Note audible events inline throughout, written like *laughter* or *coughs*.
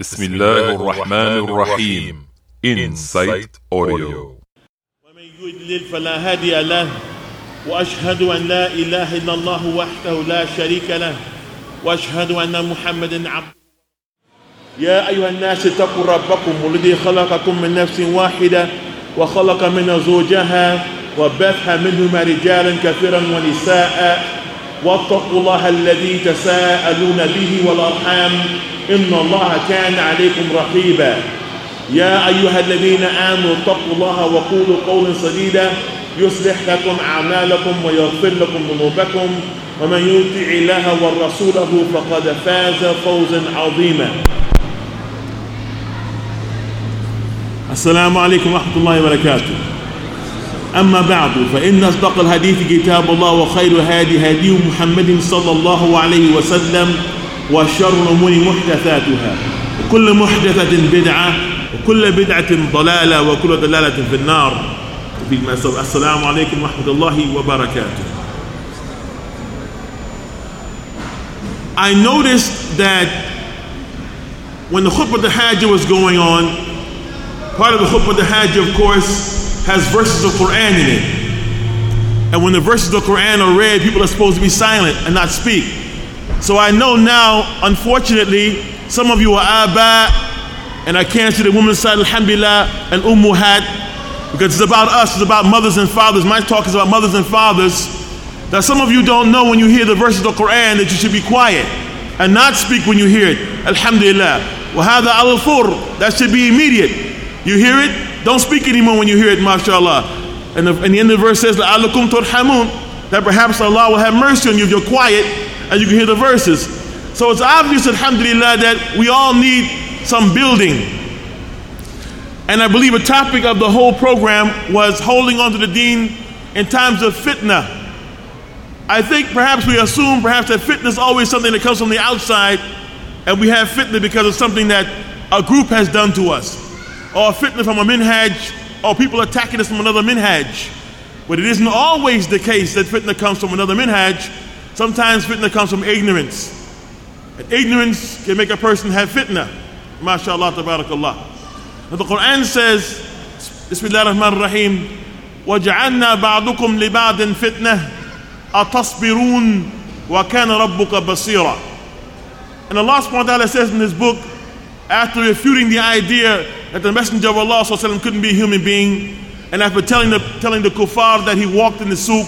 بسم الله الرحمن الرحيم. إنسايت أوديو ومن يضلل فلا هادي له وأشهد أن لا إله إلا الله وحده لا شريك له وأشهد أن محمدا عبده. يا أيها الناس اتقوا ربكم الذي خلقكم من نفس واحدة وخلق منها زوجها وبث منهما رجالا كثيرا ونساء واتقوا الله الذي تساءلون به والأرحام. إن الله كان عليكم رقيبا. يا أيها الذين آمنوا اتقوا الله وقولوا قولا سديدا. يصلح لكم أعمالكم ويغفر لكم ذنوبكم. ومن يطع الله ورسوله فقد فاز فوزا عظيما. السلام عليكم ورحمة الله وبركاته. أما بعد فإن أصدق الحديث كتاب الله وخير الهادي هدي محمد صلى الله عليه وسلم. وشر الأمور محدثاتها وكل محدثة بدعة وكل بدعة ضلالة وكل ضلالة في النار السلام عليكم ورحمة الله وبركاته I noticed that when the khutbah the Hajj was going on, part of the khutbah the Hajj, of course, has verses of Quran in it. And when the verses of Quran are read, people are supposed to be silent and not speak. So I know now, unfortunately, some of you are Aba, and I can't see the woman's side, Alhamdulillah, and Ummuhat, because it's about us, it's about mothers and fathers. My talk is about mothers and fathers. That some of you don't know when you hear the verses of the Quran that you should be quiet and not speak when you hear it. Alhamdulillah. Wahada al fur. That should be immediate. You hear it, don't speak anymore when you hear it, mashallah. And the, and the end of the verse says, That perhaps Allah will have mercy on you if you're quiet and you can hear the verses. So it's obvious, alhamdulillah, that we all need some building. And I believe a topic of the whole program was holding on to the deen in times of fitna. I think perhaps we assume perhaps that fitna is always something that comes from the outside, and we have fitna because of something that a group has done to us, or fitna from a minhaj, or people attacking us from another minhaj. But it isn't always the case that fitna comes from another minhaj. Sometimes fitna comes from ignorance. And ignorance can make a person have fitna. MashaAllah, tabarakallah. Now the Quran says, Bismillah ar-Rahman ar-Rahim, وَجَعَلْنَا بَعْضُكُمْ لِبَعْضٍ فِتْنَةً أَتَصْبِرُونَ وَكَانَ رَبُّكَ بَصِيرًا And Allah subhanahu wa ta'ala says in His book, after refuting the idea that the Messenger of Allah couldn't be a human being, and after telling the, telling the kuffar that he walked in the souk,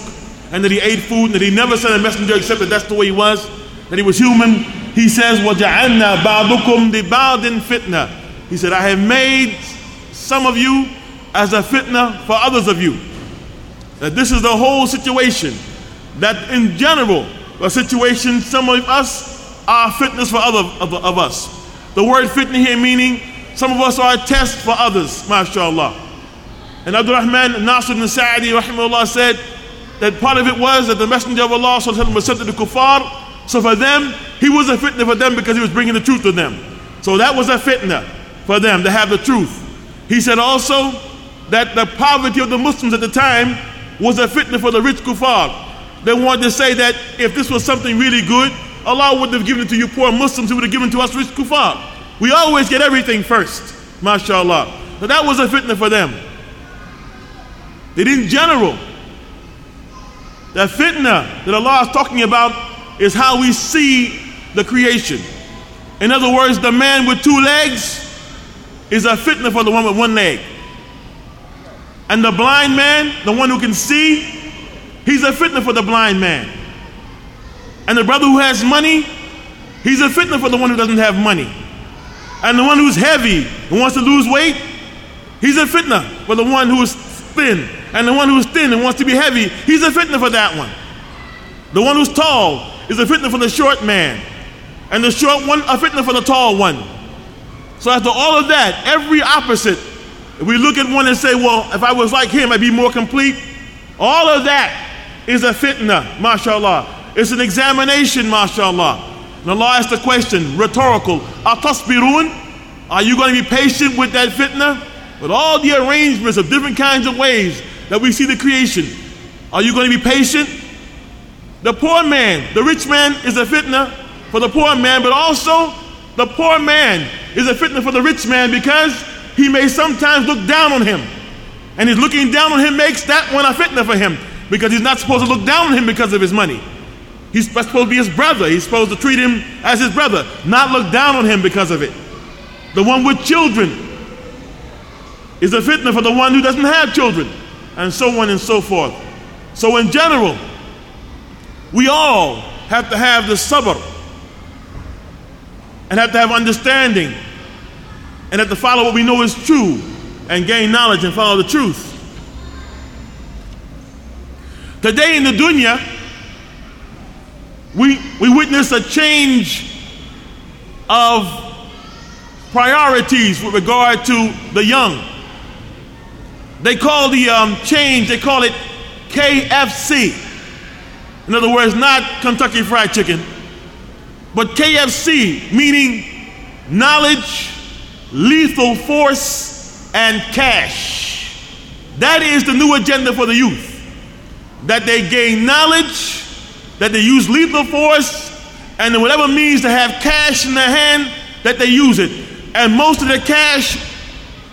and that he ate food and that he never sent a messenger except that that's the way he was, that he was human. He says, وَجَعَلْنَا بَعْضُكُمْ لِبَعْضٍ fitna. He said, I have made some of you as a fitna for others of you. That this is the whole situation. That in general, a situation some of us are fitnas for other of, of us. The word fitna here meaning some of us are a test for others, mashallah. And Abdurrahman Nasr ibn Saadi, rahimahullah said, that part of it was that the Messenger of Allah was sent to the kuffar so for them, he was a fitna for them because he was bringing the truth to them. So that was a fitna for them to have the truth. He said also that the poverty of the Muslims at the time was a fitna for the rich kuffar. They wanted to say that if this was something really good, Allah wouldn't have given it to you poor Muslims, He would have given it to us rich kuffar. We always get everything first, mashallah. So that was a fitna for them. That in general, the fitna that Allah is talking about is how we see the creation. In other words, the man with two legs is a fitna for the one with one leg. And the blind man, the one who can see, he's a fitna for the blind man. And the brother who has money, he's a fitna for the one who doesn't have money. And the one who's heavy and wants to lose weight, he's a fitna for the one who is thin. And the one who's thin and wants to be heavy, he's a fitna for that one. The one who's tall is a fitna for the short man, and the short one a fitna for the tall one. So after all of that, every opposite, if we look at one and say, well, if I was like him, I'd be more complete. All of that is a fitna, mashallah. It's an examination, mashallah. And Allah asked the question, rhetorical, atasbirun? Are you going to be patient with that fitna? With all the arrangements of different kinds of ways that we see the creation. Are you going to be patient? The poor man, the rich man is a fitna for the poor man, but also the poor man is a fitna for the rich man because he may sometimes look down on him. And his looking down on him makes that one a fitna for him because he's not supposed to look down on him because of his money. He's supposed to be his brother. He's supposed to treat him as his brother, not look down on him because of it. The one with children is a fitna for the one who doesn't have children, and so on and so forth. So, in general, we all have to have the sabr and have to have understanding and have to follow what we know is true and gain knowledge and follow the truth. Today in the dunya, we, we witness a change of priorities with regard to the young. They call the um, change, they call it KFC. In other words, not Kentucky Fried Chicken, but KFC, meaning knowledge, lethal force, and cash. That is the new agenda for the youth. That they gain knowledge, that they use lethal force, and whatever means to have cash in their hand, that they use it. And most of the cash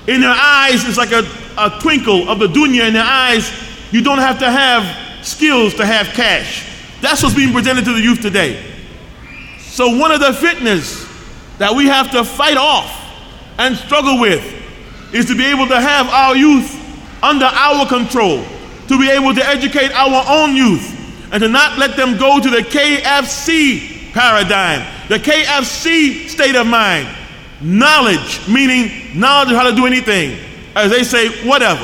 in their eyes is like a, a twinkle of the dunya in their eyes. You don't have to have skills to have cash. That's what's being presented to the youth today. So, one of the fitnas that we have to fight off and struggle with is to be able to have our youth under our control, to be able to educate our own youth, and to not let them go to the KFC paradigm, the KFC state of mind. Knowledge, meaning knowledge of how to do anything. As they say, whatever.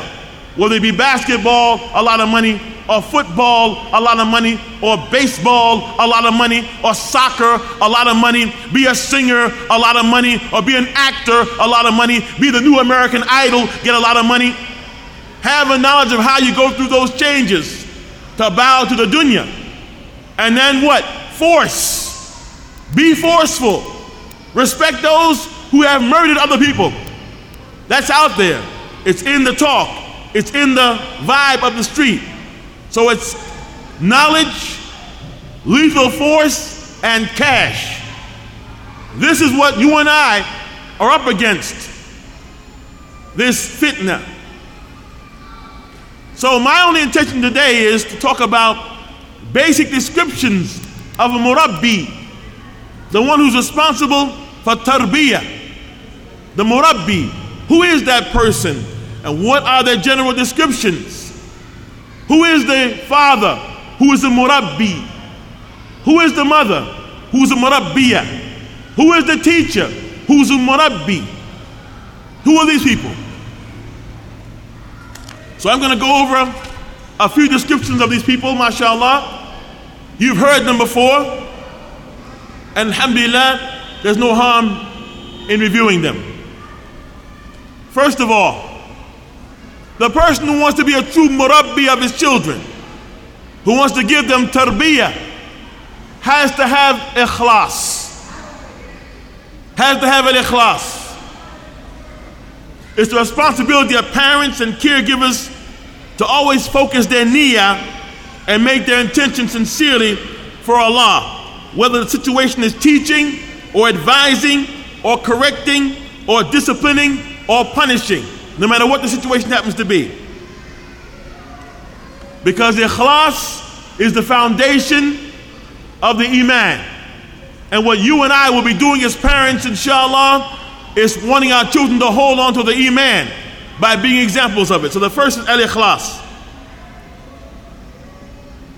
Whether it be basketball, a lot of money, or football, a lot of money, or baseball, a lot of money, or soccer, a lot of money, be a singer, a lot of money, or be an actor, a lot of money, be the new American Idol, get a lot of money. Have a knowledge of how you go through those changes to bow to the dunya. And then what? Force. Be forceful. Respect those who have murdered other people. That's out there. It's in the talk, it's in the vibe of the street. So it's knowledge, lethal force, and cash. This is what you and I are up against. This fitna. So my only intention today is to talk about basic descriptions of a murabbi, the one who's responsible for tarbiyah. The murabbi. Who is that person? And what are their general descriptions? Who is the father? Who is the murabbi? Who is the mother? Who's the murabbiya? Who is the teacher? Who's the murabbi? Who are these people? So I'm going to go over a few descriptions of these people, mashallah. You've heard them before. And alhamdulillah, there's no harm in reviewing them. First of all, the person who wants to be a true murabbi of his children, who wants to give them tarbiyah, has to have ikhlas. Has to have an ikhlas. It's the responsibility of parents and caregivers to always focus their niyyah and make their intention sincerely for Allah, whether the situation is teaching or advising or correcting or disciplining or punishing no matter what the situation happens to be. Because ikhlas is the foundation of the iman. And what you and I will be doing as parents, inshallah, is wanting our children to hold on to the iman by being examples of it. So the first is al-ikhlas.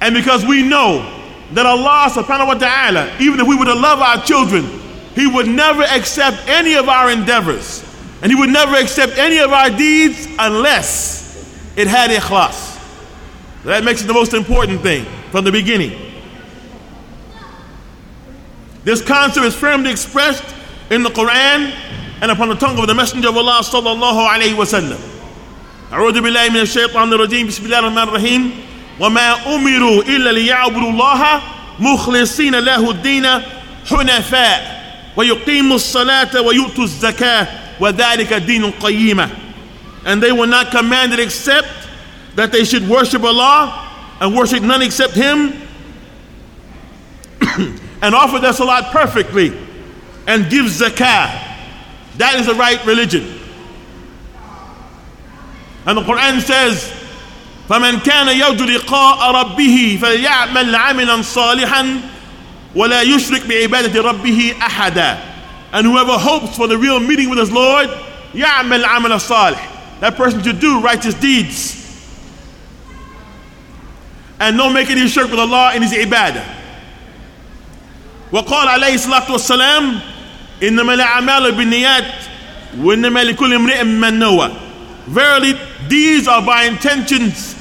And because we know that Allah subhanahu wa ta'ala, even if we were to love our children, He would never accept any of our endeavors and He would never accept any of our deeds unless it had ikhlas. That makes it the most important thing from the beginning. This concept is firmly expressed in the Quran and upon the tongue of the Messenger of Allah sallallahu alayhi wa sallam. أعوذ بالله من الشيطان الرجيم بسم الله الرحمن الرحيم وما أمروا إلا ليعبدوا الله مخلصين له الدين حنفاء ويقيموا الصلاة ويؤتوا الزكاة وَذَلِكَ دِينٌ قَيِّمَةٌ And they were not commanded except that they should worship Allah and worship none except Him *coughs* and offer their salat perfectly and gives zakah. That is the right religion. And the Quran says, فمن كان يرجو لقاء ربه فليعمل عملا صالحا ولا يشرك بعبادة ربه أحدا And whoever hopes for the real meeting with his Lord, يعمل عمل صالح. That person should do righteous deeds. And don't make any shirk with Allah in his ibadah. وقال عليه الصلاة والسلام إنما الأعمال بالنيات وإنما لكل امرئ من نوى Verily, these are by intentions,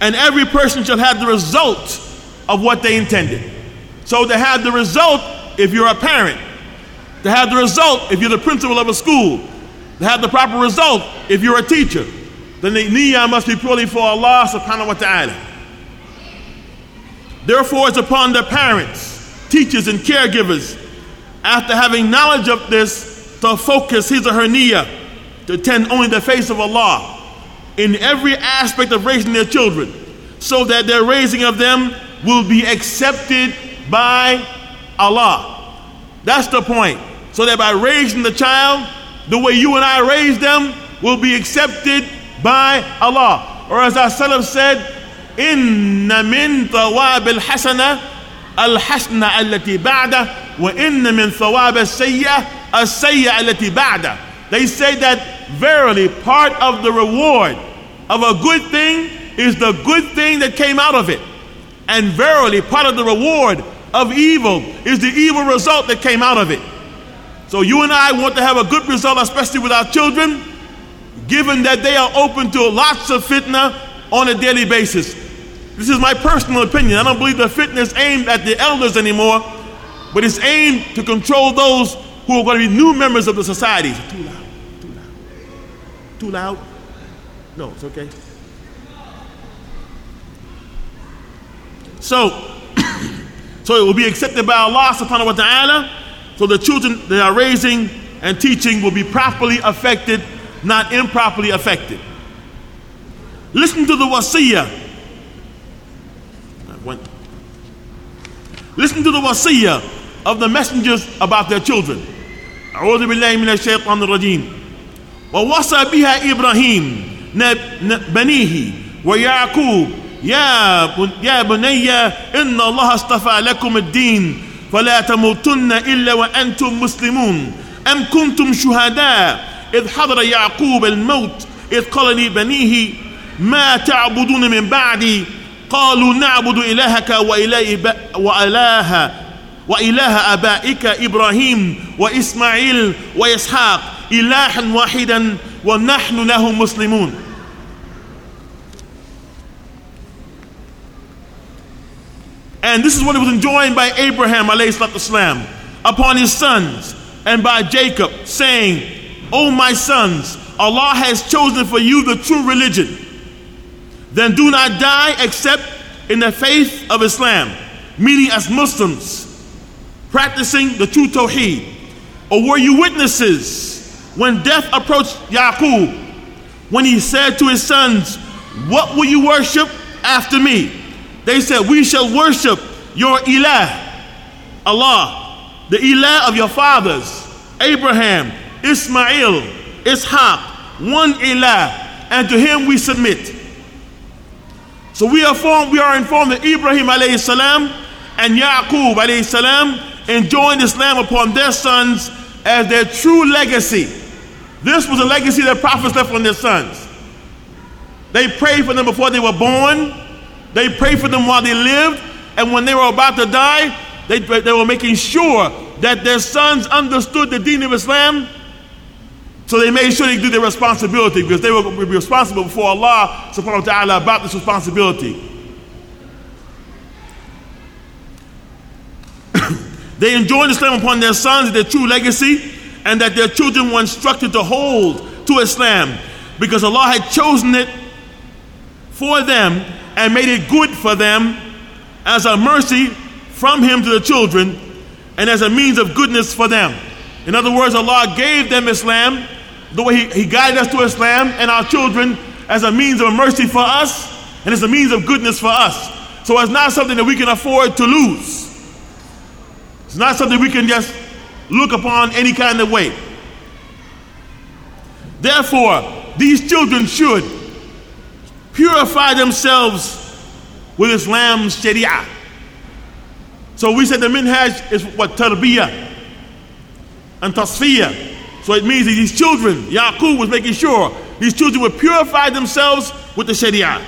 and every person shall have the result of what they intended. So, to have the result, if you're a parent, to have the result, if you're the principal of a school, to have the proper result, if you're a teacher, then the niyyah must be purely for Allah subhanahu wa ta'ala. Therefore, it's upon the parents, teachers, and caregivers, after having knowledge of this, to focus his or her niyyah to attend only the face of Allah in every aspect of raising their children, so that their raising of them will be accepted by Allah. That's the point. So that by raising the child, the way you and I raise them will be accepted by Allah. Or as our Salaf said, إن من ثواب الحسنة الحسنة التي بعده وإن من ثواب السيئة السيئة التي بعده. They say that verily part of the reward of a good thing is the good thing that came out of it. And verily part of the reward of evil is the evil result that came out of it. So you and I want to have a good result, especially with our children, given that they are open to lots of fitna on a daily basis. This is my personal opinion. I don't believe the fitna is aimed at the elders anymore, but it's aimed to control those who are going to be new members of the society. Too loud, too loud, too loud. No, it's okay. So, so it will be accepted by Allah subhanahu wa ta'ala. So the children they are raising and teaching will be properly affected, not improperly affected. Listen to the wasiyah. Listen to the wasiyah of the messengers about their children. أعوذ بالله من الشيطان الرجيم ووصى بها إبراهيم بنيه ويعقوب يا يا بني إن الله اصطفى لكم الدين فلا تموتن إلا وأنتم مسلمون. أم كنتم شهداء؟ إذ حضر يعقوب الموت إذ قال لبنيه ما تعبدون من بعدي؟ قالوا نعبد إلهك وإله, وإله, وإله آبائك إبراهيم وإسماعيل وإسحاق إلها واحدا ونحن له مسلمون. And this is what was enjoined by Abraham والسلام, upon his sons and by Jacob, saying, O my sons, Allah has chosen for you the true religion. Then do not die except in the faith of Islam, meaning as Muslims, practicing the true Tawheed. Or were you witnesses when death approached Yaqub, when he said to his sons, What will you worship after me? They said, We shall worship your Ilah, Allah, the Ilah of your fathers, Abraham, Ismail, Ishaq, one Ilah, and to him we submit. So we are, informed, we are informed that Ibrahim alayhi salam and Yaqub alayhi salam enjoined Islam upon their sons as their true legacy. This was a legacy that prophets left on their sons. They prayed for them before they were born. They prayed for them while they lived, and when they were about to die, they, they were making sure that their sons understood the deen of Islam. So they made sure they did their responsibility because they were responsible before Allah subhanahu wa ta'ala about this responsibility. *coughs* they enjoined Islam upon their sons, their true legacy, and that their children were instructed to hold to Islam because Allah had chosen it for them and made it good for them as a mercy from Him to the children and as a means of goodness for them. In other words, Allah gave them Islam, the way He, he guided us to Islam and our children as a means of mercy for us and as a means of goodness for us. So it's not something that we can afford to lose. It's not something we can just look upon any kind of way. Therefore, these children should purify themselves with Islam's Sharia. So we said the minhaj is what tarbiyah and tasfiyah. So it means that these children, Yaqub was making sure these children would purify themselves with the Sharia.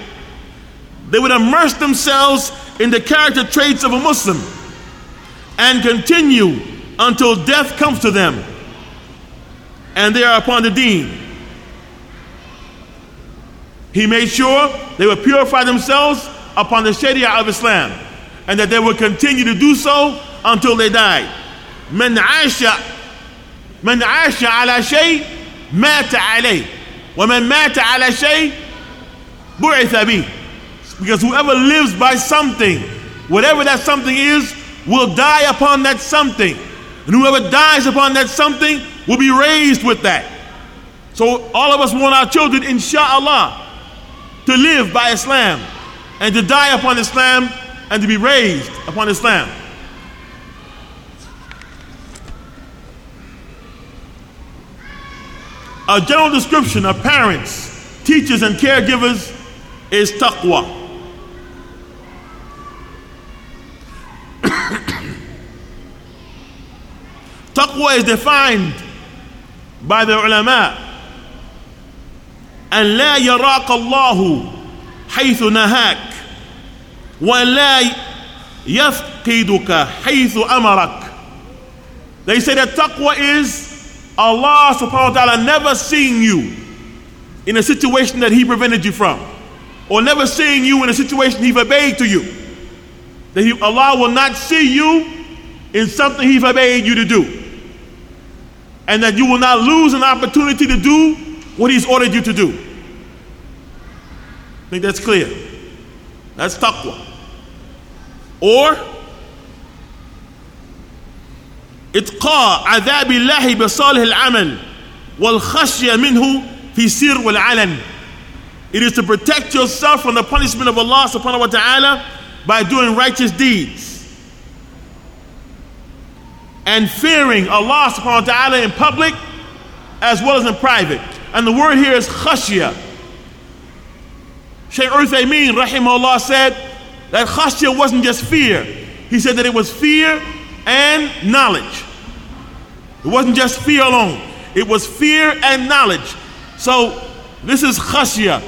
They would immerse themselves in the character traits of a Muslim and continue until death comes to them and they are upon the deen. He made sure they would purify themselves upon the Sharia of Islam and that they would continue to do so until they died. من عاش من عاش على شيء مات عليه ومن مات على شيء بعث به because whoever lives by something whatever that something is will die upon that something and whoever dies upon that something will be raised with that so all of us want our children inshallah to live by Islam and to die upon Islam and to be raised upon Islam. A general description of parents, teachers, and caregivers is taqwa. *coughs* taqwa is defined by the ulama أن لا يراك الله حيث نهاك ولا يفقدك حيث أمرك They say that taqwa is Allah subhanahu wa ta'ala never seeing you in a situation that He prevented you from, or never seeing you in a situation He forbade to you. That he, Allah will not see you in something He forbade you to do, and that you will not lose an opportunity to do what He's ordered you to do. I think that's clear. That's taqwa. Or إتقاء عذاب الله بصالح العمل والخشية منه في سر والعلن It is to protect yourself from the punishment of Allah subhanahu wa ta'ala by doing righteous deeds and fearing Allah subhanahu wa ta'ala in public as well as in private. And the word here is khashya. Shaykh Uthaymeen, rahimahullah, said that khashya wasn't just fear. He said that it was fear and knowledge. It wasn't just fear alone, it was fear and knowledge. So this is khashya.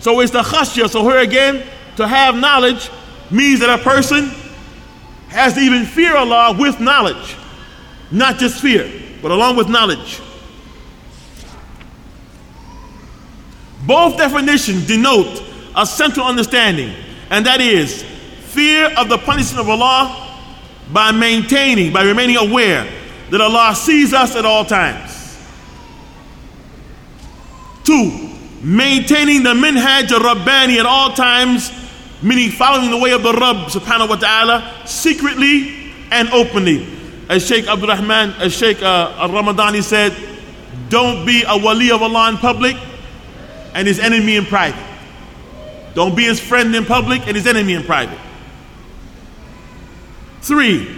So it's the khashya. So here again, to have knowledge means that a person has to even fear Allah with knowledge. Not just fear, but along with knowledge. Both definitions denote a central understanding, and that is fear of the punishment of Allah by maintaining, by remaining aware that Allah sees us at all times. Two, maintaining the minhaj al-Rabbani at all times, meaning following the way of the Rabb subhanahu wa ta'ala, secretly and openly. As Sheikh Abdul Rahman, as Sheikh uh, al-Ramadani said, don't be a wali of Allah in public and his enemy in private. Don't be his friend in public and his enemy in private. Three,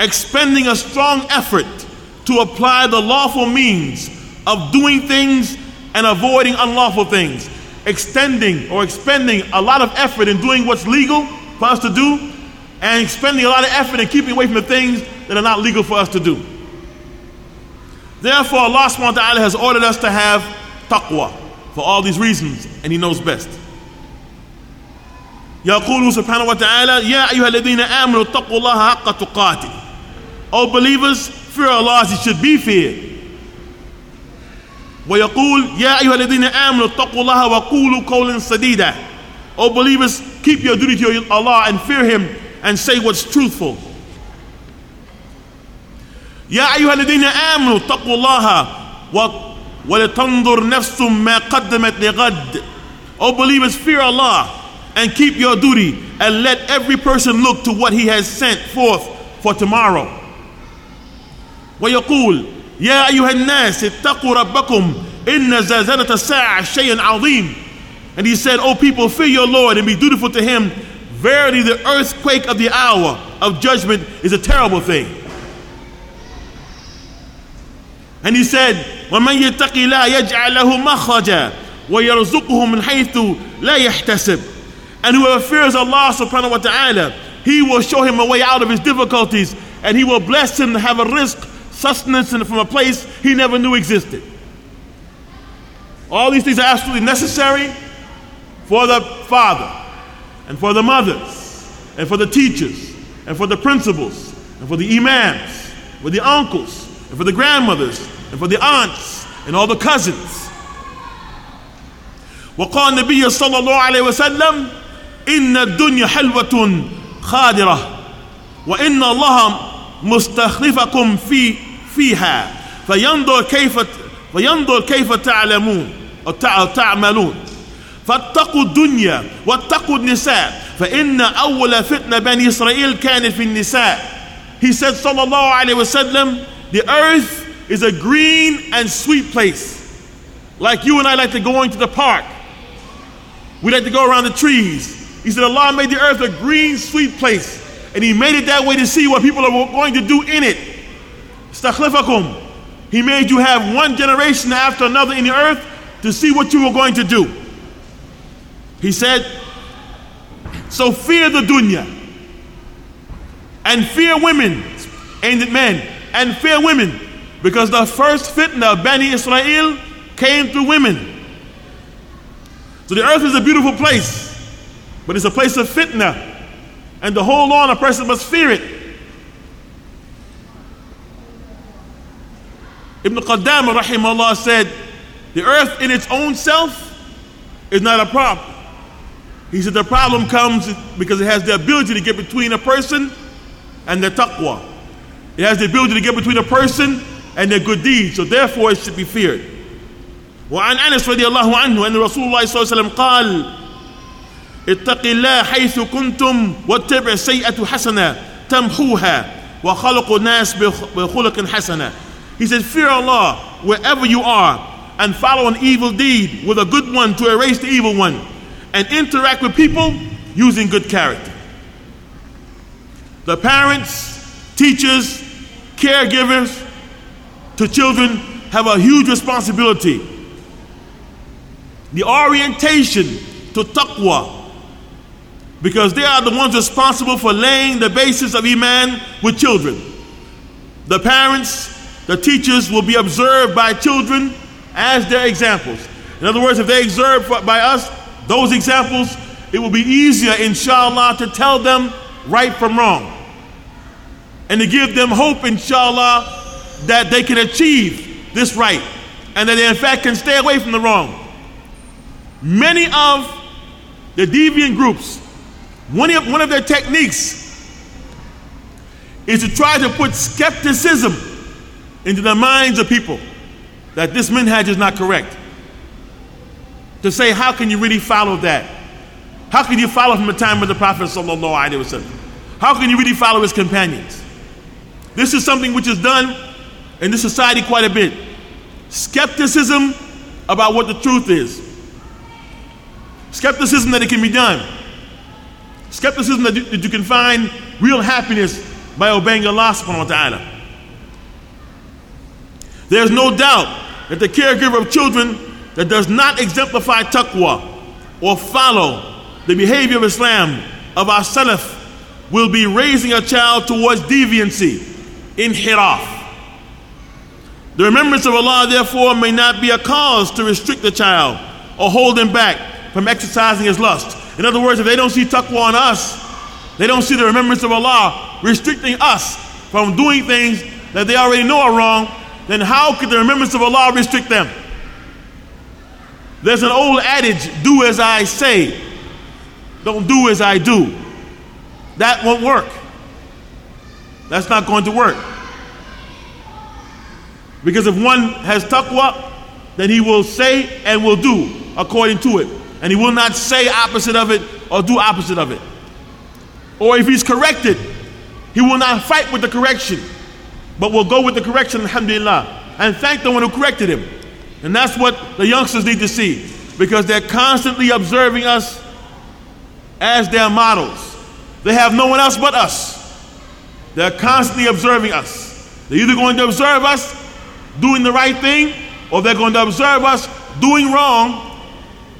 expending a strong effort to apply the lawful means of doing things and avoiding unlawful things. Extending or expending a lot of effort in doing what's legal for us to do and expending a lot of effort in keeping away from the things that are not legal for us to do. Therefore, Allah subhanahu wa ta'ala has ordered us to have taqwa for all these reasons, and He knows best. يقول سبحانه وتعالى يا أيها الذين آمنوا اتقوا الله حق تقاته O believers, fear Allah as it should be feared. ويقول يا أيها الذين آمنوا اتقوا الله وقولوا قولا سديدا O believers, keep your duty to Allah and fear Him and say what's truthful. يا أيها الذين آمنوا اتقوا الله ولتنظر نفس ما قدمت لغد O believers, fear Allah and keep your duty and let every person look to what he has sent forth for tomorrow. ويقول يا أيها الناس اتقوا ربكم إن زلزلة الساعة شيء عظيم And he said, O people, fear your Lord and be dutiful to him. Verily, the earthquake of the hour of judgment is a terrible thing. And he said, وَمَنْ يَتَقِ لَا يَجْعَلْ لَهُ مَخْرَجًا وَيَرْزُقُهُ مِنْ حَيْثُ لَا يَحْتَسِبُ And whoever fears Allah subhanahu wa ta'ala, he will show him a way out of his difficulties and he will bless him to have a rizq, sustenance from a place he never knew existed. All these things are absolutely necessary for the father and for the mothers and for the teachers and for the principals and for the imams, for the uncles, and for the grandmothers and for the aunts and all the cousins. وقال النبي صلى الله عليه وسلم إن الدنيا حلوة خادرة وإن الله مستخلفكم في فيها فينظر كيف فينظر كيف تعلمون أو تعملون فاتقوا الدنيا واتقوا النساء فإن أول فتنة بني إسرائيل كانت في النساء He said صلى الله عليه وسلم the earth is a green and sweet place. Like you and I like to go into the park. We like to go around the trees. He said, Allah made the earth a green, sweet place. And He made it that way to see what people are going to do in it. He made you have one generation after another in the earth to see what you were going to do. He said, So fear the dunya and fear women and men and fear women, because the first fitna of Bani Israel came through women. So the earth is a beautiful place, but it's a place of fitna. And to hold on, a person must fear it. Ibn Qaddam rahimahullah said, the earth in its own self is not a problem. He said the problem comes because it has the ability to get between a person and the taqwa. It has the ability to get between a person and their good deeds, so therefore it should be feared. وعن انس رضي الله عنه ان رسول الله صلى الله عليه وسلم قال اتق الله حيث كنتم واتبع السيئة حسنة تمحوها وخلق الناس بخلق حسنة He said, Fear Allah wherever you are and follow an evil deed with a good one to erase the evil one and interact with people using good character. The parents, teachers, caregivers to children have a huge responsibility. The orientation to taqwa, because they are the ones responsible for laying the basis of Iman with children. The parents, the teachers will be observed by children as their examples. In other words, if they observe by us those examples, it will be easier, inshallah, to tell them right from wrong. And to give them hope, inshallah, that they can achieve this right and that they, in fact, can stay away from the wrong. Many of the deviant groups, one of, one of their techniques is to try to put skepticism into the minds of people that this minhaj is not correct. To say, how can you really follow that? How can you follow from the time of the Prophet? How can you really follow his companions? This is something which is done in this society quite a bit. Skepticism about what the truth is. Skepticism that it can be done. Skepticism that you, that you can find real happiness by obeying Allah subhanahu wa ta'ala. There's no doubt that the caregiver of children that does not exemplify taqwa or follow the behavior of Islam of our Salaf will be raising a child towards deviancy, inhiraf. The remembrance of Allah, therefore, may not be a cause to restrict the child or hold him back from exercising his lust. In other words, if they don't see taqwa on us, they don't see the remembrance of Allah restricting us from doing things that they already know are wrong, then how could the remembrance of Allah restrict them? There's an old adage do as I say, don't do as I do. That won't work. That's not going to work. Because if one has taqwa, then he will say and will do according to it. And he will not say opposite of it or do opposite of it. Or if he's corrected, he will not fight with the correction but we'll go with the correction, alhamdulillah, and thank the one who corrected him. And that's what the youngsters need to see because they're constantly observing us as their models. They have no one else but us. They're constantly observing us. They're either going to observe us doing the right thing, or they're going to observe us doing wrong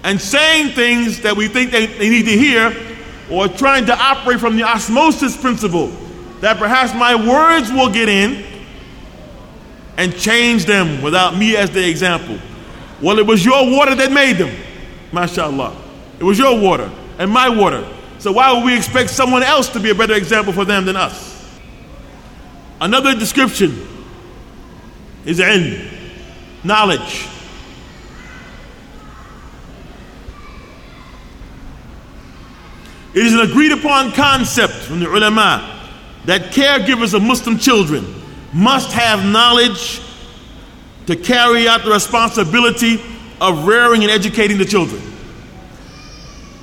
and saying things that we think they, they need to hear, or trying to operate from the osmosis principle that perhaps my words will get in and change them without me as the example. Well, it was your water that made them, mashallah. It was your water and my water. So why would we expect someone else to be a better example for them than us? Another description is ilm, knowledge. It is an agreed upon concept from the ulama that caregivers of Muslim children must have knowledge to carry out the responsibility of rearing and educating the children.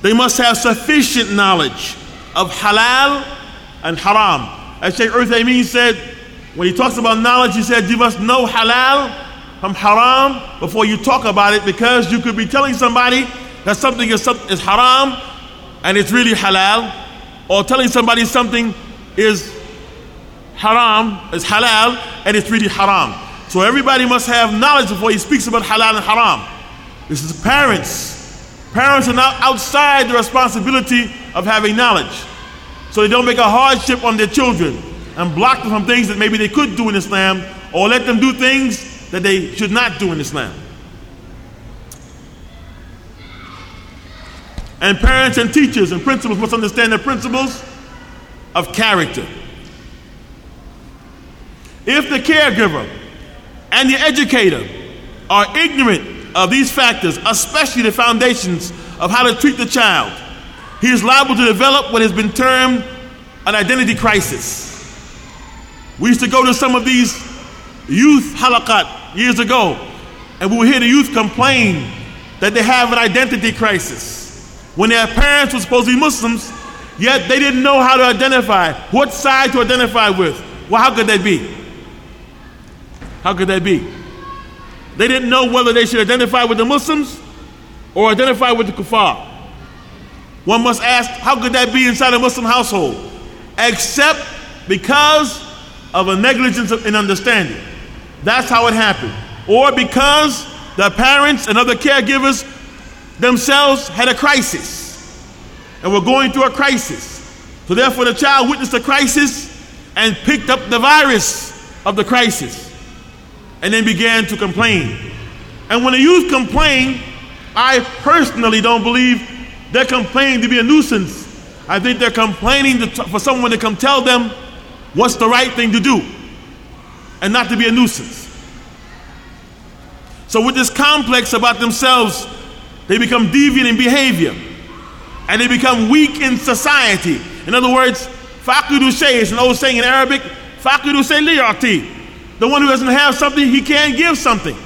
They must have sufficient knowledge of halal and haram. As Shaykh Uthaymeen said, when he talks about knowledge, he said, You must know halal from haram before you talk about it because you could be telling somebody that something is, is haram and it's really halal, or telling somebody something is haram, is halal, and it's really haram. So everybody must have knowledge before he speaks about halal and haram. This is parents. Parents are not outside the responsibility of having knowledge. So they don't make a hardship on their children and block them from things that maybe they could do in Islam or let them do things that they should not do in Islam. And parents and teachers and principals must understand the principles of character. If the caregiver and the educator are ignorant of these factors, especially the foundations of how to treat the child, he is liable to develop what has been termed an identity crisis. We used to go to some of these youth halaqat years ago, and we would hear the youth complain that they have an identity crisis. When their parents were supposed to be Muslims, yet they didn't know how to identify, what side to identify with. Well, how could that be? How could that be? They didn't know whether they should identify with the Muslims or identify with the kuffar. One must ask, how could that be inside a Muslim household? Except because of a negligence in understanding. That's how it happened. Or because the parents and other caregivers themselves had a crisis and were going through a crisis. So therefore, the child witnessed a crisis and picked up the virus of the crisis and then began to complain. And when the youth complain, I personally don't believe they're complaining to be a nuisance. I think they're complaining to, for someone to come tell them what's the right thing to do and not to be a nuisance. So, with this complex about themselves, they become deviant in behavior and they become weak in society. In other words, faqidu shay is an old saying in Arabic, faqidu liyati. The one who doesn't have something, he can't give something.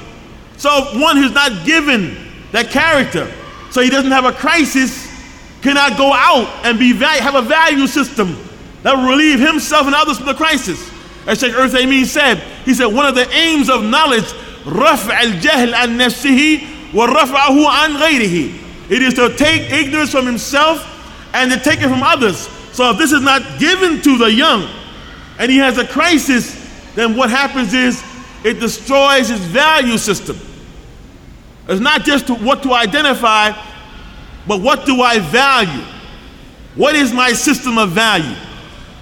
So one who's not given that character, so he doesn't have a crisis, cannot go out and be value, have a value system that will relieve himself and others from the crisis. As Sheikh Uthaymeen said, he said, one of the aims of knowledge, رفع الجهل عن نفسه ورفعه عن غيره. It is to take ignorance from himself and to take it from others. So if this is not given to the young and he has a crisis, then what happens is it destroys his value system. It's not just what to identify, but what do I value? What is my system of value?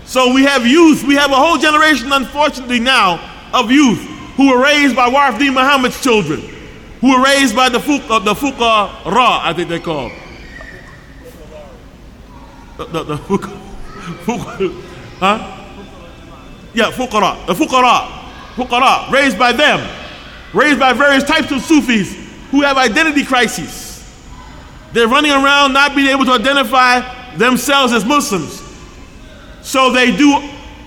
So we have youth, we have a whole generation, unfortunately, now of youth who were raised by Deen Muhammad's children, who were raised by the Fuqa, the Fuqa Ra, I think they call. The, the, the Fuqa, *laughs* Fuqa, huh? Yeah, fuqara. The fuqara. Fuqara. Raised by them. Raised by various types of Sufis who have identity crises. They're running around not being able to identify themselves as Muslims. So they do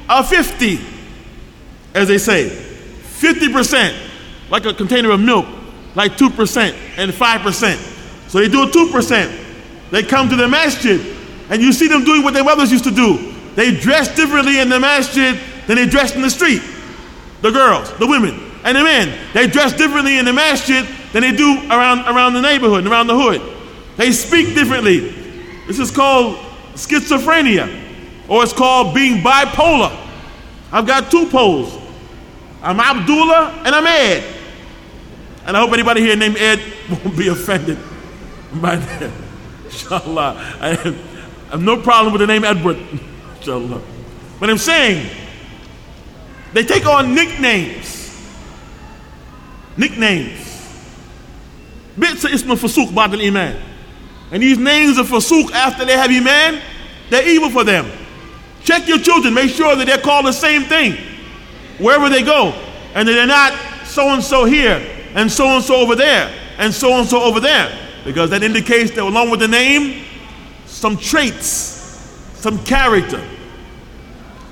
a 50, as they say. 50%, like a container of milk, like 2% and 5%. So they do a 2%. They come to the masjid, and you see them doing what their mothers used to do. They dress differently in the masjid than they dress in the street. The girls, the women, and the men. They dress differently in the masjid than they do around, around the neighborhood and around the hood. They speak differently. This is called schizophrenia, or it's called being bipolar. I've got two poles. I'm Abdullah and I'm Ed. And I hope anybody here named Ed *laughs* won't be offended by that. Inshallah. I have, no problem with the name Edward. *laughs* Inshallah. But I'm saying, they take on nicknames. Nicknames. And these names of fusuq after they have iman, they're evil for them. Check your children, make sure that they're called the same thing wherever they go, and that they're not so and so here and so and so over there and so and so over there, because that indicates that along with the name, some traits, some character,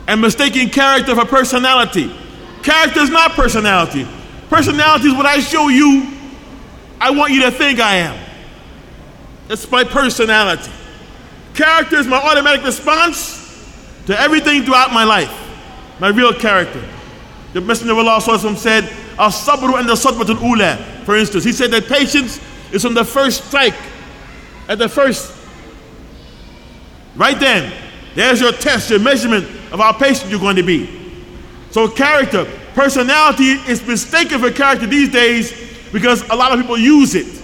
and mistaking character for personality. Character is not personality. Personality is what I show you, I want you to think I am. It's my personality. Character is my automatic response to everything throughout my life, my real character. The Messenger of Allah said, Al sabru and the sadbatul ula. For instance, he said that patience is from the first strike, at the first. Right then, there's your test, your measurement of how patient you're going to be. So, character, personality is mistaken for character these days because a lot of people use it.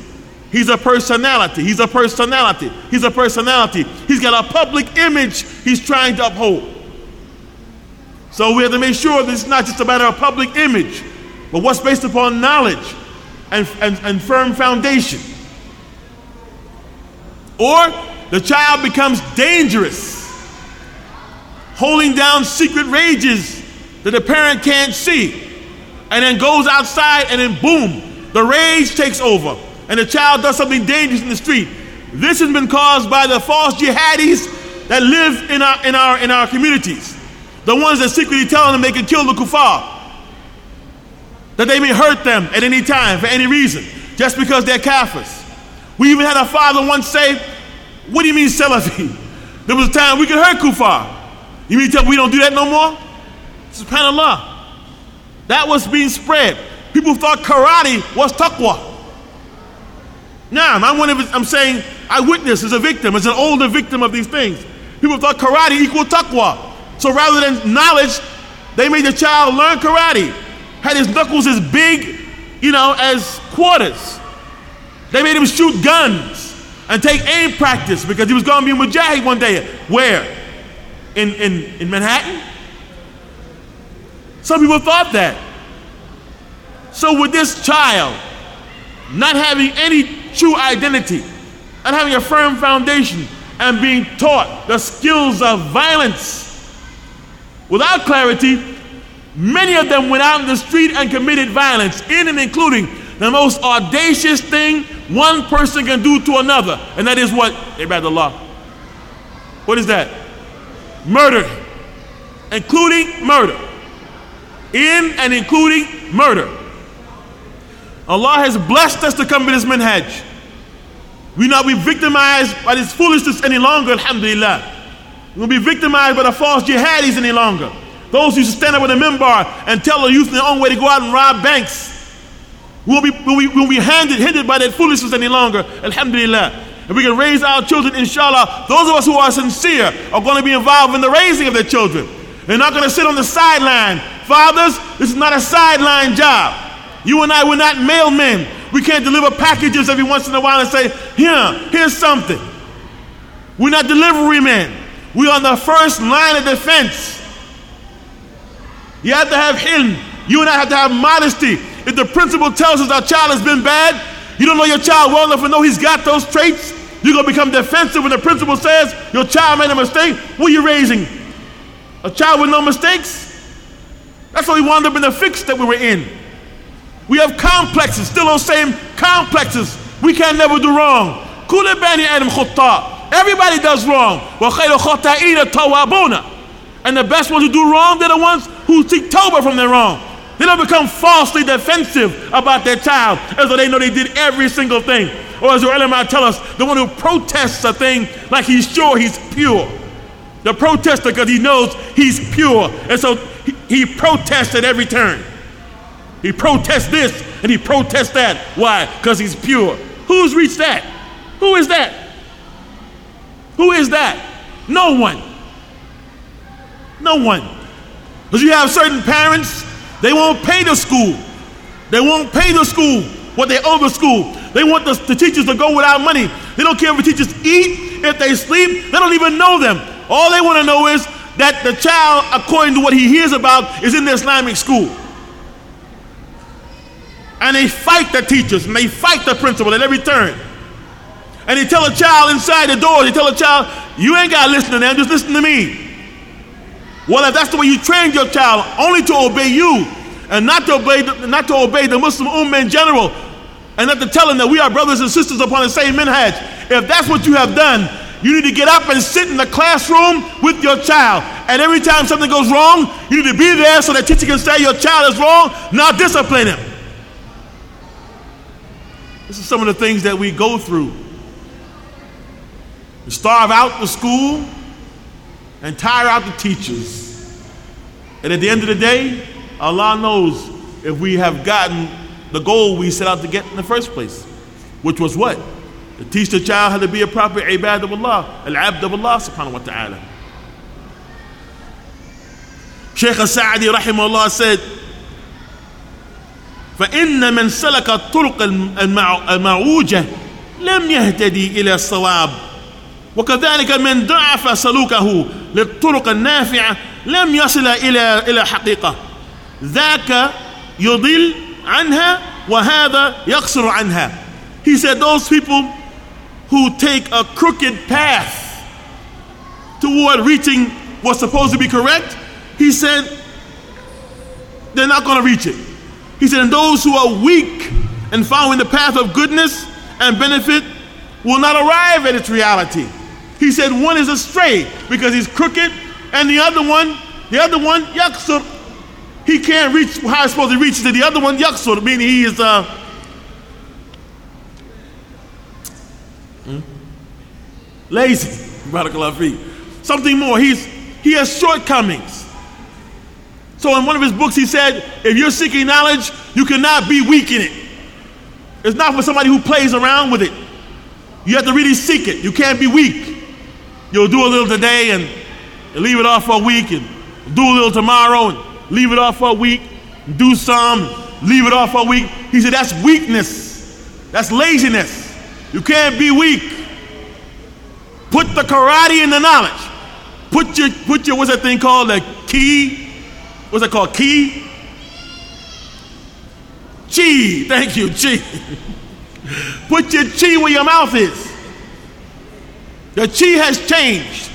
He's a personality. He's a personality. He's a personality. He's got a public image he's trying to uphold. So we have to make sure that it's not just a matter of public image, but what's based upon knowledge and, and, and firm foundation. Or the child becomes dangerous, holding down secret rages that the parent can't see, and then goes outside, and then boom, the rage takes over and a child does something dangerous in the street, this has been caused by the false jihadis that live in our, in our, in our communities. The ones that secretly tell them they can kill the kuffar. That they may hurt them at any time for any reason, just because they're kafirs. We even had a father once say, What do you mean Salafi? *laughs* There was a time we could hurt kuffar. You mean tell we don't do that no more? SubhanAllah. That was being spread. People thought karate was taqwa. Nah, I'm, one of, I'm saying I witnessed as a victim, as an older victim of these things. People thought karate equal taqwa. So rather than knowledge, they made the child learn karate. Had his knuckles as big, you know, as quarters. They made him shoot guns and take aim practice because he was going to be a mujahid one day. Where? In, in, in Manhattan? Some people thought that. So with this child not having any true identity and having a firm foundation and being taught the skills of violence. Without clarity, many of them went out in the street and committed violence, in and including the most audacious thing one person can do to another, and that is what? Ibad Allah. What is that? Murder, including murder. In and including murder. Allah has blessed us to come with this manhaj. We not be victimized by this foolishness any longer, alhamdulillah. We won't be victimized by the false jihadis any longer. Those who stand up with a minbar and tell the youth in their own way to go out and rob banks. We won't be, we won't be handed, hindered by that foolishness any longer, alhamdulillah. And we can raise our children, inshallah. Those of us who are sincere are going to be involved in the raising of their children. They're not going to sit on the sideline. Fathers, this is not a sideline job. You and I, we're not mailmen. We can't deliver packages every once in a while and say, here, here's something. We're not delivery men. We're on the first line of defense. You have to have hidden. You and I have to have modesty. If the principal tells us our child has been bad, you don't know your child well enough to know he's got those traits. You're going to become defensive when the principal says your child made a mistake. What are you raising? A child with no mistakes? That's why we wound up in the fix that we were in. We have complexes, still those same complexes. We can never do wrong. Everybody does wrong. And the best ones who do wrong, they're the ones who seek Toba from their wrong. They don't become falsely defensive about their child as though they know they did every single thing. Or as the ulama tell us, the one who protests a thing like he's sure he's pure. The protester because he knows he's pure. And so he protests at every turn. He protests this and he protests that. Why? Because he's pure. Who's reached that? Who is that? Who is that? No one. No one. Because you have certain parents They won't pay the school. They won't pay the school what they owe the school. They want the, the teachers to go without money. They don't care if the teachers eat, if they sleep, they don't even know them. All they want to know is that the child, according to what he hears about, is in the Islamic school. And they fight the teachers and they fight the principal at every turn. And they tell a child inside the door, they tell a child, you ain't got to listen to them, just listen to me. Well, if that's the way you trained your child, only to obey you and not to obey the, not to obey the Muslim Ummah in general, and not to tell them that we are brothers and sisters upon the same minhaj. If that's what you have done, you need to get up and sit in the classroom with your child. And every time something goes wrong, you need to be there so that teacher can say your child is wrong, not discipline him. This is some of the things that we go through. We starve out the school and tire out the teachers. And at the end of the day, Allah knows if we have gotten the goal we set out to get in the first place, which was what? To teach the child how to be a proper ibad of Allah, al-abd of Allah subhanahu wa ta'ala. Shaykh Sa'di rahimahullah said, فإن من سلك الطرق المعوجة لم يهتدي إلى الصواب وكذلك من ضعف سلوكه للطرق النافعة لم يصل إلى إلى حقيقة ذاك يضل عنها وهذا يقصر عنها He said those people who take a crooked path toward reaching what's supposed to be correct, he said they're not going to reach it. He said, and those who are weak and following the path of goodness and benefit will not arrive at its reality. He said one is astray because he's crooked, and the other one, the other one, yaksur, he can't reach how he's supposed to reach. To the other one, yaksur, meaning he is uh, hmm? lazy. Something more. He's he has shortcomings. So in one of his books, he said, if you're seeking knowledge, you cannot be weak in it. It's not for somebody who plays around with it. You have to really seek it. You can't be weak. You'll do a little today and, leave it off for a week, and do a little tomorrow and leave it off for a week, do some, leave it off for a week. He said, that's weakness. That's laziness. You can't be weak. Put the karate in the knowledge. Put your, put your, what's that thing called? The key what's it called? Key? Chi. Thank you, chi. Put your chi where your mouth is. The chi has changed.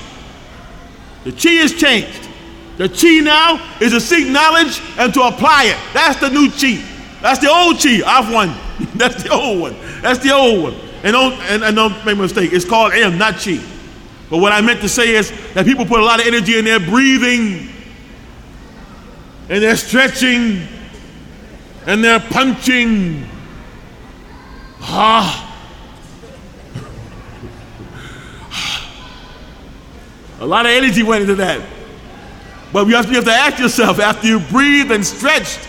The chi has changed. The chi now is to seek knowledge and to apply it. That's the new chi. That's the old chi. I've won. *laughs* That's the old one. That's the old one. And don't, and, and don't make a mistake. It's called M, not chi. But what I meant to say is that people put a lot of energy in their breathing and they're stretching and they're punching. Ah. A lot of energy went into that. But you have, to, you have to ask yourself after you breathed and stretched,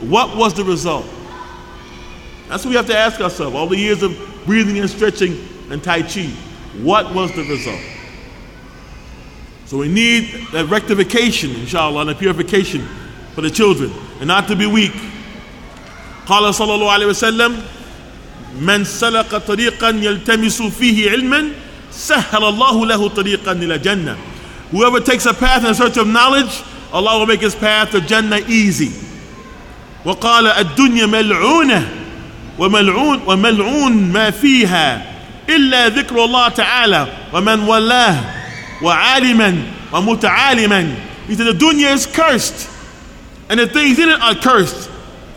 what was the result? That's what we have to ask ourselves. All the years of breathing and stretching and Tai Chi, what was the result? So we need that rectification, inshallah, and the purification for the children and not to be weak. قال صلى الله عليه وسلم من سلك طريقا يلتمس فيه علما سهل الله له طريقا إلى جنة Whoever takes a path in search of knowledge, Allah will make his path to Jannah easy. وقال الدنيا ملعونة وملعون وملعون ما فيها إلا ذكر الله تعالى ومن ولاه وعالما ومتعالما. He said the dunya is cursed and the things in it are cursed,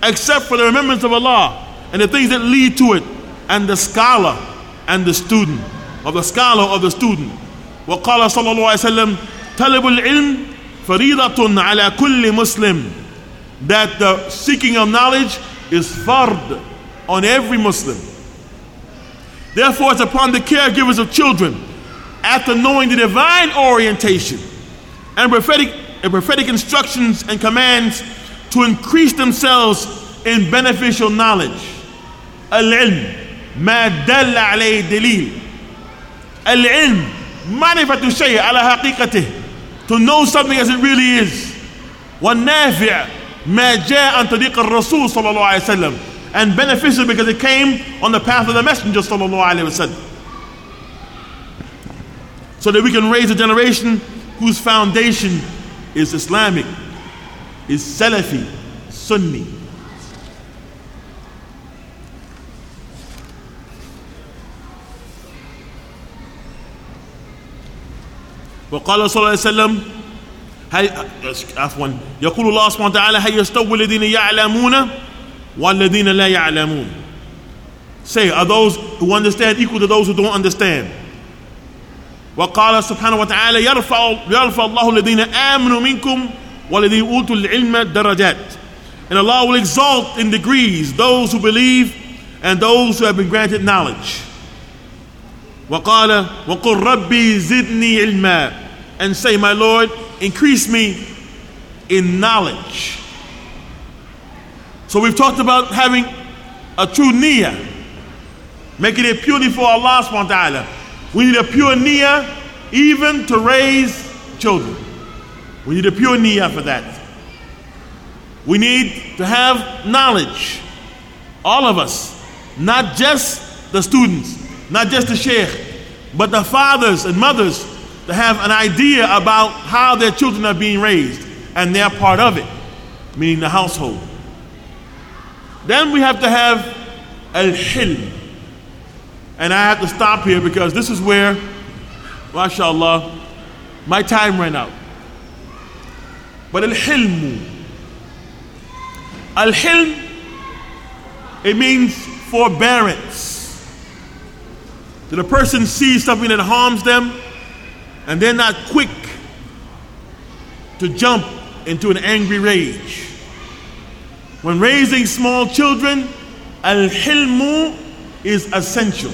except for the remembrance of Allah and the things that lead to it, and the scholar and the student, or the scholar or the student. وقال صلى الله عليه وسلم طلب العلم فريضة على كل مسلم that the seeking of knowledge is fard on every Muslim. Therefore, it's upon the caregivers of children, after knowing the divine orientation and prophetic and prophetic instructions and commands to increase themselves in beneficial knowledge. العلم ما دل عليه دليل العلم معرفة الشيء على حقيقته to know something as it really is والنافع ما جاء عن طريق الرسول صلى الله عليه وسلم and beneficial because it came on the path of the messenger صلى الله عليه وسلم so that we can raise a generation whose foundation is Islamic is Salafi Sunni وقال صلى الله عليه وسلم هل عفوا يقول الله سبحانه وتعالى هل يستوي الذين يعلمون والذين لا يعلمون say are those who understand equal to those who don't understand وقال سبحانه وتعالى يرفع يرفع الله الذين آمنوا منكم والذين أوتوا العلم درجات and Allah will exalt in degrees those who believe and those who have been granted knowledge وقال وقل ربي زدني علما and say my Lord increase me in knowledge so we've talked about having a true niyyah making it purely for Allah subhanahu wa ta'ala we need a pure even to raise children we need a pure for that we need to have knowledge all of us not just the students not just the sheikh, but the fathers and mothers to have an idea about how their children are being raised and they're part of it, meaning the household. Then we have to have al hilm. And I have to stop here because this is where, mashallah, my time ran out. But al hilm, al hilm, it means forbearance that a person sees something that harms them and they're not quick to jump into an angry rage. When raising small children, al hilmu is essential.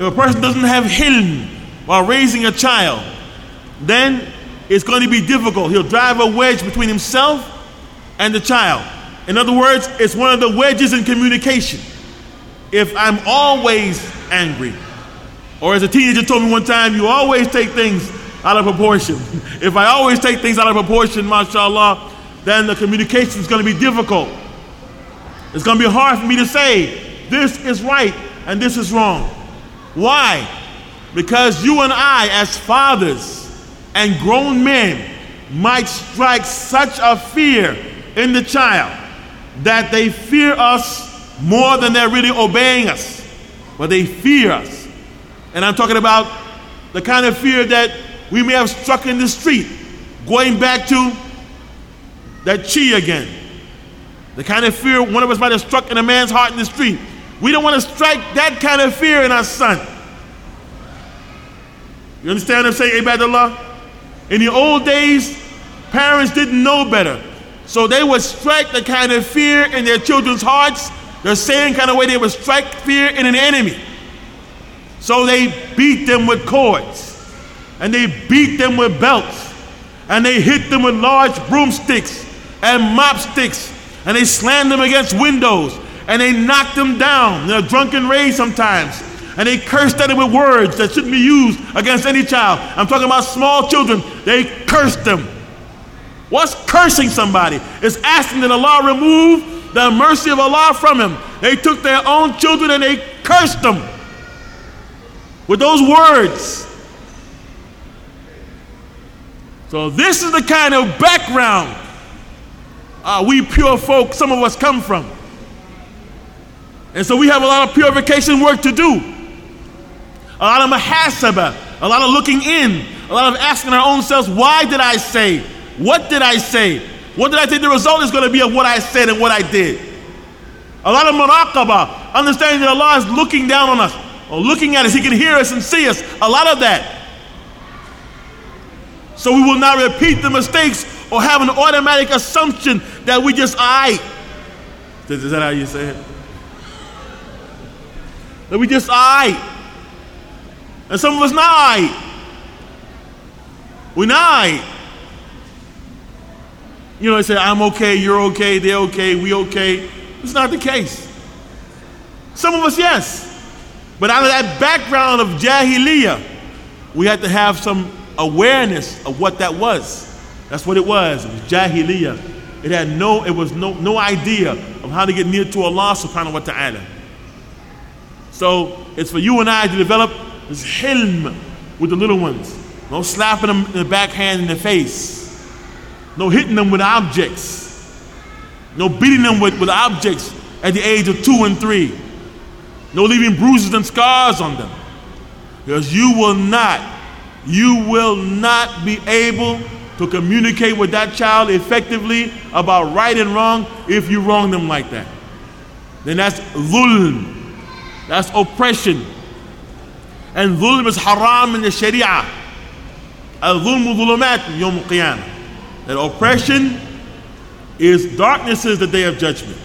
If a person doesn't have hilm while raising a child, then it's going to be difficult. He'll drive a wedge between himself and the child. In other words, it's one of the wedges in communication. If I'm always angry. Or as a teenager told me one time, you always take things out of proportion. *laughs* if I always take things out of proportion, mashallah, then the communication is going to be difficult. It's going to be hard for me to say, this is right and this is wrong. Why? Because you and I, as fathers and grown men, might strike such a fear in the child that they fear us more than they're really obeying us but they fear us. And I'm talking about the kind of fear that we may have struck in the street, going back to that chi again. The kind of fear one of us might have struck in a man's heart in the street. We don't want to strike that kind of fear in our son. You understand what I'm saying, Ibadullah? In the old days, parents didn't know better. So they would strike the kind of fear in their children's hearts the same kind of way they would strike fear in an enemy. So they beat them with cords, and they beat them with belts, and they hit them with large broomsticks and mop sticks, and they slammed them against windows, and they knocked them down in a drunken rage sometimes. And they cursed at them with words that shouldn't be used against any child. I'm talking about small children. They cursed them. What's cursing somebody? It's asking that Allah remove the mercy of Allah from him. They took their own children and they cursed them with those words. So, this is the kind of background uh, we pure folk, some of us come from. And so, we have a lot of purification work to do, a lot of muhasabah, a lot of looking in, a lot of asking our own selves, why did I say? What did I say? What did I think the result is going to be of what I said and what I did? A lot of muraqabah, understanding that Allah is looking down on us or looking at us. He can hear us and see us. A lot of that. So we will not repeat the mistakes or have an automatic assumption that we just I. Is that how you say it? That we just I. And some of us not I. We not I. You know, they say, I'm okay, you're okay, they're okay, we okay. It's not the case. Some of us, yes. But out of that background of Jahiliyyah, we had to have some awareness of what that was. That's what it was. It was Jahiliyyah. it had no, it was no, no idea of how to get near to Allah subhanahu wa ta'ala. So it's for you and I to develop this hilm with the little ones. No slapping them in the backhand in the face. No hitting them with objects. No beating them with, with objects at the age of two and three. No leaving bruises and scars on them. Because you will not, you will not be able to communicate with that child effectively about right and wrong if you wrong them like that. Then that's dhulm. That's oppression. And dhulm is haram in the sharia. Al-dhulm dhulumat yawm qiyamah. That oppression is darknesses the day of judgment.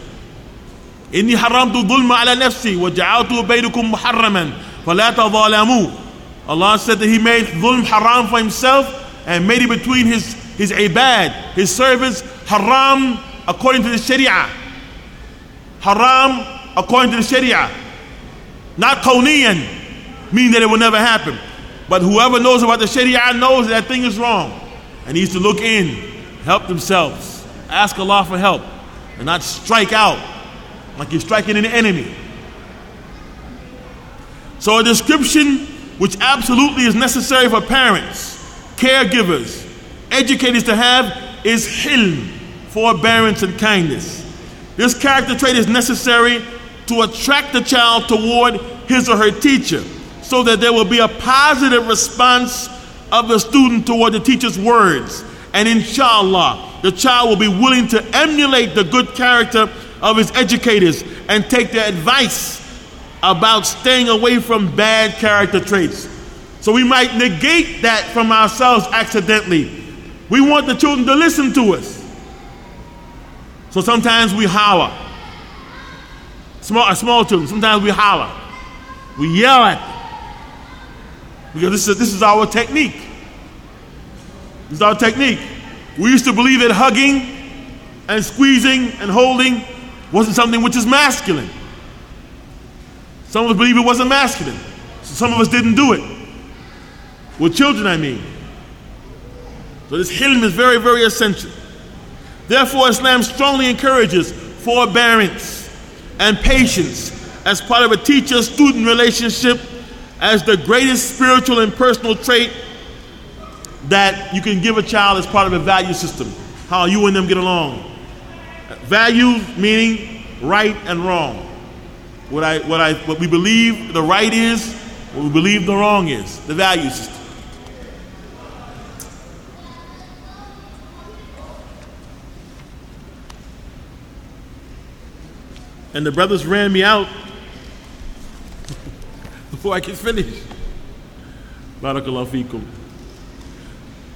إني حرمت الظلم على نفسي وجعلته بينكم محرما فلا تظالموا Allah said that He made dhulm haram for Himself and made it between His, his ibad, His servants, haram according to the Sharia. Haram according to the Sharia. Not Qawniyan, meaning that it will never happen. But whoever knows about the Sharia knows that, that thing is wrong and needs to look in, help themselves, ask Allah for help, and not strike out like you're striking an enemy. So, a description which absolutely is necessary for parents, caregivers, educators to have is hilm, forbearance and kindness. This character trait is necessary to attract the child toward his or her teacher so that there will be a positive response of the student toward the teacher's words. And inshallah, the child will be willing to emulate the good character of his educators and take their advice about staying away from bad character traits. So we might negate that from ourselves accidentally. We want the children to listen to us. So sometimes we holler. Small, small children, sometimes we holler. We yell at them. Because this is, this is our technique. This is our technique. We used to believe that hugging and squeezing and holding wasn't something which is masculine. Some of us believe it wasn't masculine. So some of us didn't do it. With children, I mean. So this hilm is very, very essential. Therefore, Islam strongly encourages forbearance and patience as part of a teacher student relationship as the greatest spiritual and personal trait that you can give a child as part of a value system. How you and them get along. Value meaning right and wrong. What I what I what we believe the right is, what we believe the wrong is, the value system. And the brothers ran me out before I can finish. بارك الله فيكم.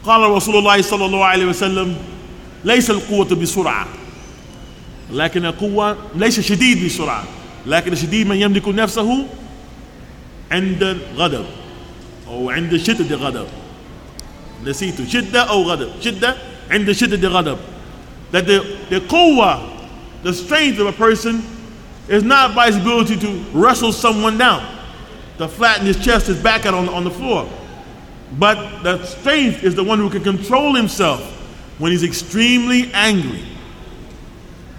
قال رسول الله صلى الله عليه وسلم ليس القوة بسرعة لكن القوة ليس شديد بسرعة لكن الشديد من يملك نفسه عند الغضب أو عند شدة الغضب نسيت شدة أو غضب شدة عند شدة الغضب that the, the قوة the strength of a person it's not by his ability to wrestle someone down, to flatten his chest, his back out on, on the floor. But the strength is the one who can control himself when he's extremely angry.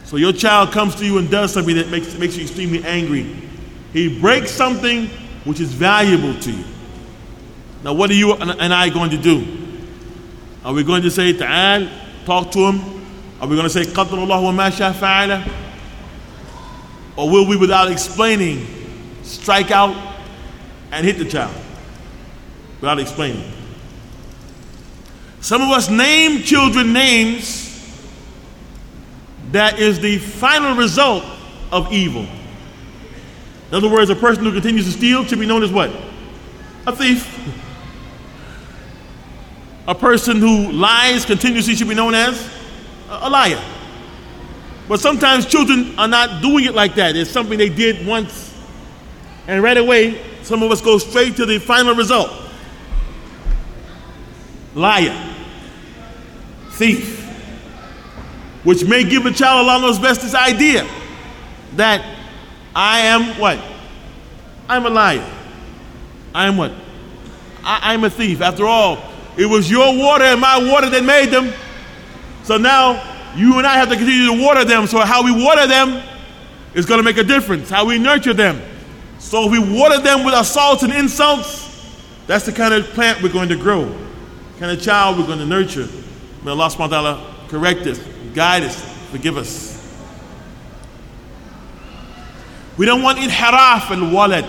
So your child comes to you and does something that makes, makes you extremely angry. He breaks something which is valuable to you. Now, what are you and I going to do? Are we going to say, Ta'al, talk to him? Are we going to say, Qadr Allah wa ma or will we, without explaining, strike out and hit the child? Without explaining. Some of us name children names that is the final result of evil. In other words, a person who continues to steal should be known as what? A thief. A person who lies continuously should be known as a liar. But sometimes children are not doing it like that. It's something they did once, and right away, some of us go straight to the final result liar, thief, which may give a child Allah knows best this idea that I am what? I'm a liar. I am what? I, am a thief. After all, it was your water and my water that made them. So now you and I have to continue to water them. So how we water them is going to make a difference. How we nurture them. So if we water them with assaults and insults, that's the kind of plant we're going to grow, kind of child we're going to nurture. May Allah subhanahu wa ta'ala correct us, guide us, forgive us. We don't want inhiraf and walad.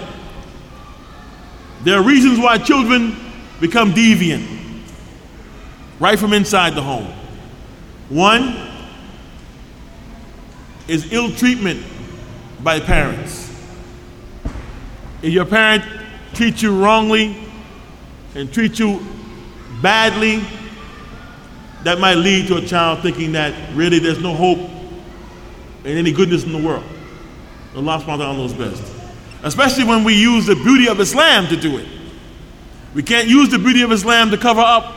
There are reasons why children become deviant right from inside the home. One is ill treatment by parents. If your parent treats you wrongly and treats you badly, that might lead to a child thinking that really there's no hope and any goodness in the world. Allah subhanahu wa ta'ala knows best. Especially when we use the beauty of Islam to do it. We can't use the beauty of Islam to cover up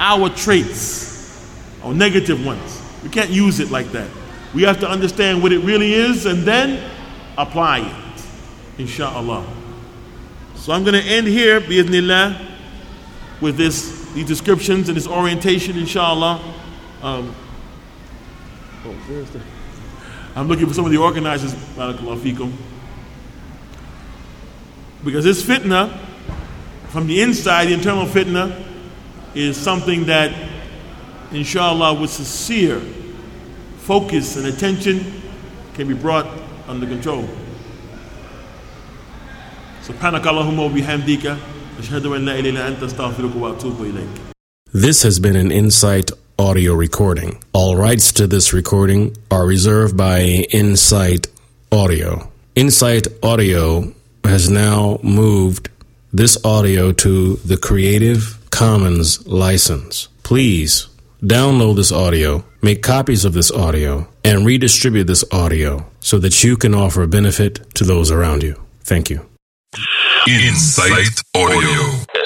our traits, our negative ones. We can't use it like that. We have to understand what it really is and then apply it. Inshallah. So I'm going to end here, bi'idhnillah, with this, these descriptions and this orientation, inshallah. Um, oh, where's the. I'm looking for some of the organizers, fikum. Because this fitna, from the inside, the internal fitna, is something that, inshallah, with sincere focus and attention, can be brought under control. سبحانك اللهم وبحمدك أشهد أن لا إله إلا أنت أستغفرك وأتوب إليك. This has been an Insight audio recording. All rights to this recording are reserved by Insight Audio. Insight Audio has now moved this audio to the Creative Commons license. Please download this audio, make copies of this audio, and redistribute this audio so that you can offer a benefit to those around you. Thank you. Insight Audio.